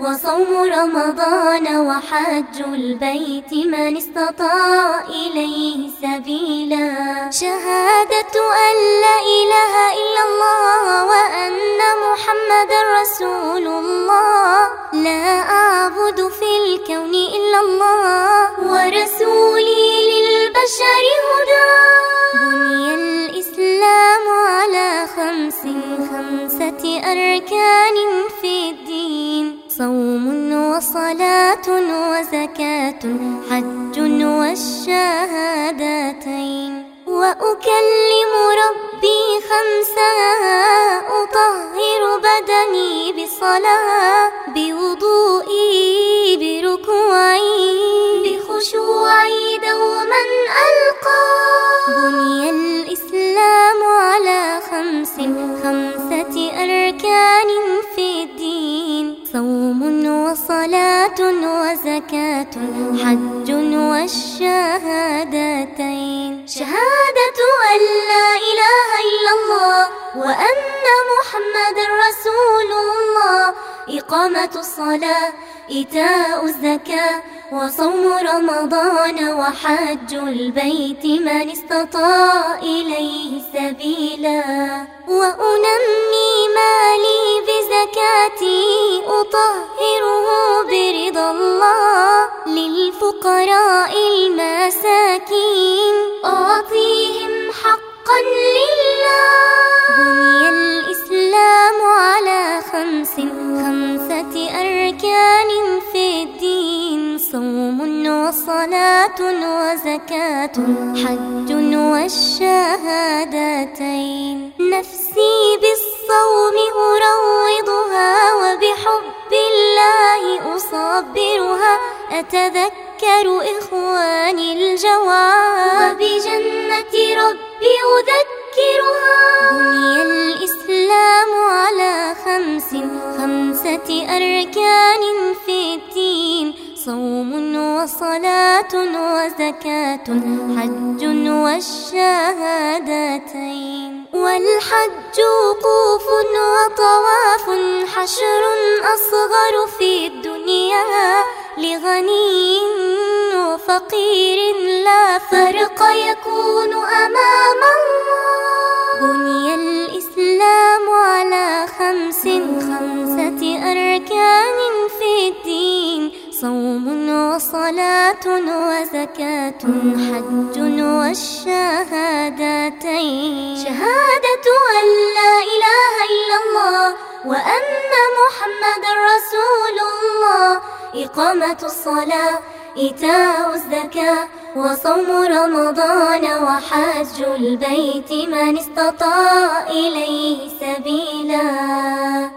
وصوم رمضان وحج البيت من استطاع إليه سبيلا. شهادة أن لا إله إلا الله وأن محمد رسول الله. لا أعبد في الكون إلا الله ورسولي للبشر هدى. بني الإسلام على خمس خمسة أركان وصلاة وزكاة حج والشهادتين. وأكلم ربي خمسا أطهر بدني بصلاة بوضوئي بركوعي بخشوعي وصلاة وزكاة حج والشهادتين. شهادة أن لا إله إلا الله وأن محمد رسول الله. إقامة الصلاة إيتاء الزكاة وصوم رمضان وحج البيت من استطاع إليه سبيلا. وأنمي للفقراء المساكين. أعطيهم حقا لله. بني الإسلام على خمس خمسة أركان في الدين. صوم وصلاة وزكاة حج والشهادتين. نفسي بالصوم أروضها وبحب الله أصبرها. أتذكر إخواني الجواب وبجنة ربي أذكرها. بني الإسلام على خمس خمسة أركان في الدين. صوم وصلاة وزكاة حج والشهادتين. والحج وقوف وطواف حشر أصغر في الدنيا. لغني وفقير لا فرق يكون أمام الله. بني الإسلام على خمس خمسة أركان في الدين. صوم وصلاة وزكاة حج والشهادتين. شهادة إقامة الصلاة إيتاء الزكاة وصوم رمضان وحج البيت من استطاع إليه سبيلا.